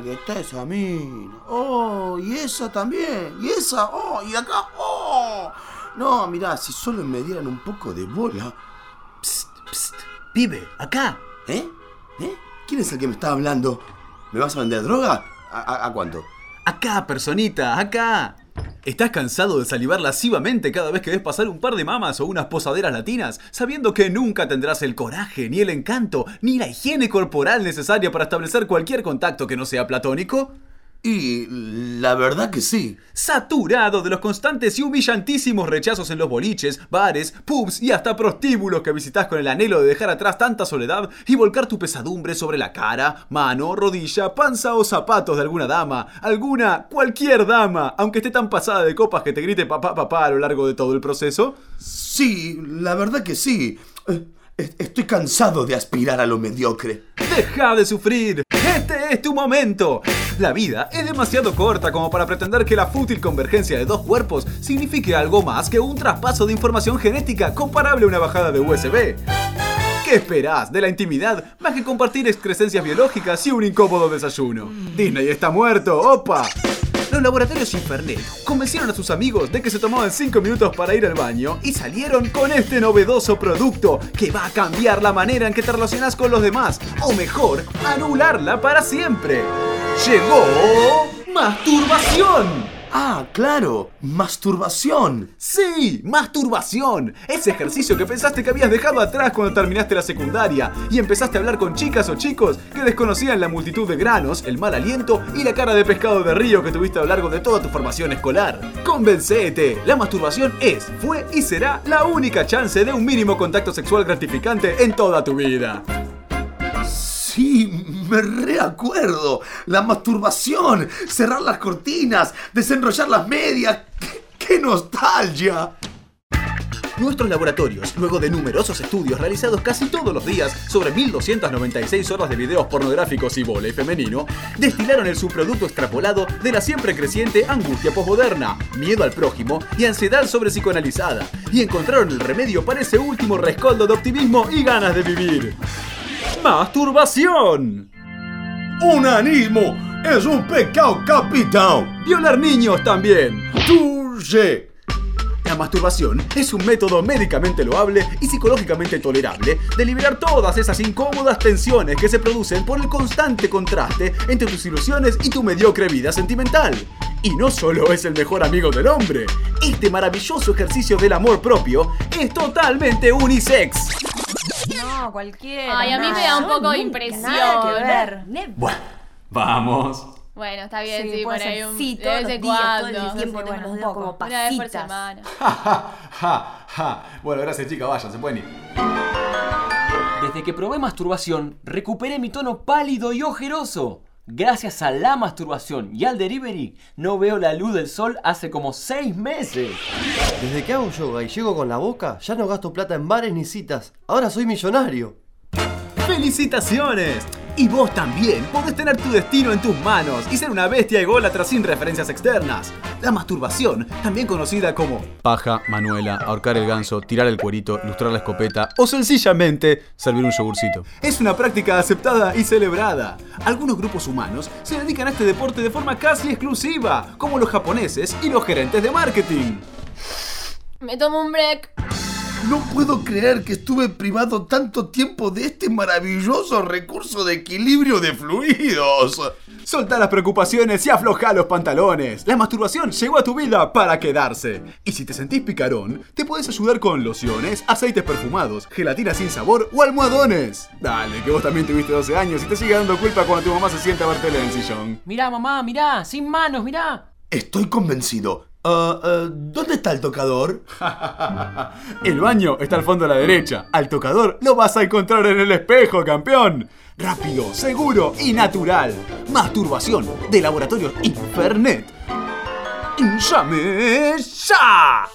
que está esa mina. Oh, y esa también. Y esa, oh, y acá, oh. No, mirá, si solo me dieran un poco de bola. Psst, psst. Pibe, acá. ¿Eh? ¿Eh? ¿Quién es el que me está hablando? ¿Me vas a vender droga? ¿A, a- a cuánto? Acá, personita, acá. ¿Estás cansado de salivar lascivamente cada vez que ves pasar un par de mamas o unas posaderas latinas, sabiendo que nunca tendrás el coraje, ni el encanto, ni la higiene corporal necesaria para establecer cualquier contacto que no sea platónico? Y la verdad que sí. Saturado de los constantes y humillantísimos rechazos en los boliches, bares, pubs y hasta prostíbulos que visitas con el anhelo de dejar atrás tanta soledad y volcar tu pesadumbre sobre la cara, mano, rodilla, panza o zapatos de alguna dama, alguna, cualquier dama, aunque esté tan pasada de copas que te grite papá papá a lo largo de todo el proceso. Sí, la verdad que sí. Eh, est- Estoy cansado de aspirar a lo mediocre. Deja de sufrir. Este es tu momento. La vida es demasiado corta como para pretender que la fútil convergencia de dos cuerpos signifique algo más que un traspaso de información genética comparable a una bajada de USB. ¿Qué esperás de la intimidad más que compartir excrescencias biológicas y un incómodo desayuno? Disney está muerto, opa. Los laboratorios Infernet convencieron a sus amigos de que se tomaban 5 minutos para ir al baño y salieron con este novedoso producto que va a cambiar la manera en que te relacionas con los demás, o mejor, anularla para siempre. Llegó masturbación. Ah, claro, masturbación. Sí, masturbación. Ese ejercicio que pensaste que habías dejado atrás cuando terminaste la secundaria y empezaste a hablar con chicas o chicos que desconocían la multitud de granos, el mal aliento y la cara de pescado de río que tuviste a lo largo de toda tu formación escolar. Convencete, la masturbación es, fue y será la única chance de un mínimo contacto sexual gratificante en toda tu vida. Sí, me reacuerdo. La masturbación, cerrar las cortinas, desenrollar las medias. ¡Qué, qué nostalgia! Nuestros laboratorios, luego de numerosos estudios realizados casi todos los días sobre 1296 horas de videos pornográficos y vole femenino, destilaron el subproducto extrapolado de la siempre creciente angustia posmoderna, miedo al prójimo y ansiedad sobre psicoanalizada, y encontraron el remedio para ese último rescoldo de optimismo y ganas de vivir. ¡Masturbación! ¡Unanismo es un pecado capital! Violar niños también. ¡Touché! La masturbación es un método médicamente loable y psicológicamente tolerable de liberar todas esas incómodas tensiones que se producen por el constante contraste entre tus ilusiones y tu mediocre vida sentimental. Y no solo es el mejor amigo del hombre, este maravilloso ejercicio del amor propio es totalmente unisex. No, cualquiera. Ay, a mí nada. me da un poco de impresión. Nada que ver. Bueno, vamos. Bueno, está bien, Sí, sí, por ahí un Sí, de todos vez los en días, todo cuando. el tiempo bueno, los dedos como Una vez por pasitas. semana. Ja, ja. Bueno, gracias chicas, vayan, se pueden ir. Desde que probé masturbación, recuperé mi tono pálido y ojeroso. Gracias a la masturbación y al delivery, no veo la luz del sol hace como 6 meses. Desde que hago yoga y llego con la boca, ya no gasto plata en bares ni citas. Ahora soy millonario. ¡Felicitaciones! Y vos también podés tener tu destino en tus manos y ser una bestia ególatra sin referencias externas. La masturbación, también conocida como paja, manuela, ahorcar el ganso, tirar el cuerito, lustrar la escopeta o sencillamente servir un yogurcito. Es una práctica aceptada y celebrada. Algunos grupos humanos se dedican a este deporte de forma casi exclusiva, como los japoneses y los gerentes de marketing. Me tomo un break. No puedo creer que estuve privado tanto tiempo de este maravilloso recurso de equilibrio de fluidos. Solta las preocupaciones y afloja los pantalones. La masturbación llegó a tu vida para quedarse. Y si te sentís picarón, te puedes ayudar con lociones, aceites perfumados, gelatina sin sabor o almohadones. Dale, que vos también tuviste 12 años y te sigue dando culpa cuando tu mamá se sienta a verte en el sillón. Mirá, mamá, mirá, sin manos, mirá. Estoy convencido. Ah, ¿Dónde está el tocador? El baño está al fondo a la derecha. Al tocador lo vas a encontrar en el espejo, campeón. Rápido, seguro y natural. Masturbación de Laboratorios Infernet. ¡Llame ya!